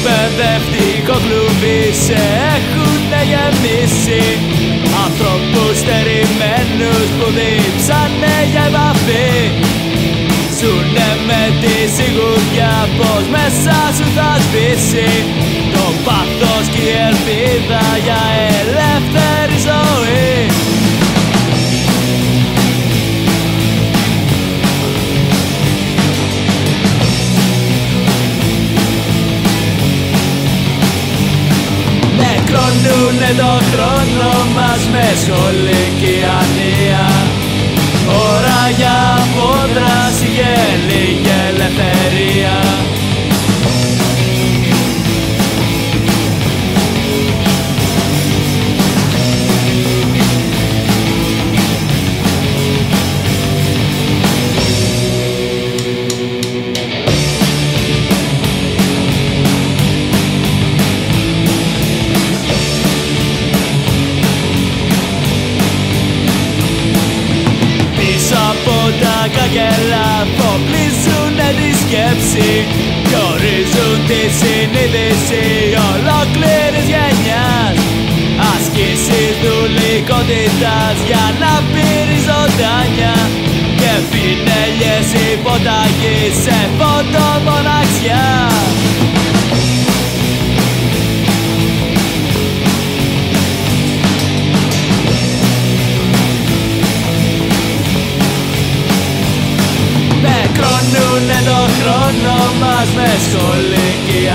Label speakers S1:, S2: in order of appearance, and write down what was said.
S1: Εκπαιδευτικό κλουβί σε έχουνε γεμίσει. Ανθρώπους στερημένους που δίψανε για επαφή. Ζουνε με τη σιγουριά πως μέσα σου θα σβήσει. Το πάθος και η ελπίδα για ελεύθερη ζωή. Νεκρονούνε το χρόνο μας με σχολική ανία τα καγέλα φοπλίζουνε τη σκέψη. Κι ορίζουν τη συνείδηση ολόκληρης γενιάς. Ασκήσεις δουλικότητας για να πήρει ζωντάνια. Και πινέλιες υποταγής σε φωτομοναξιά Νεκρονούνε το χρόνο μας με σχολική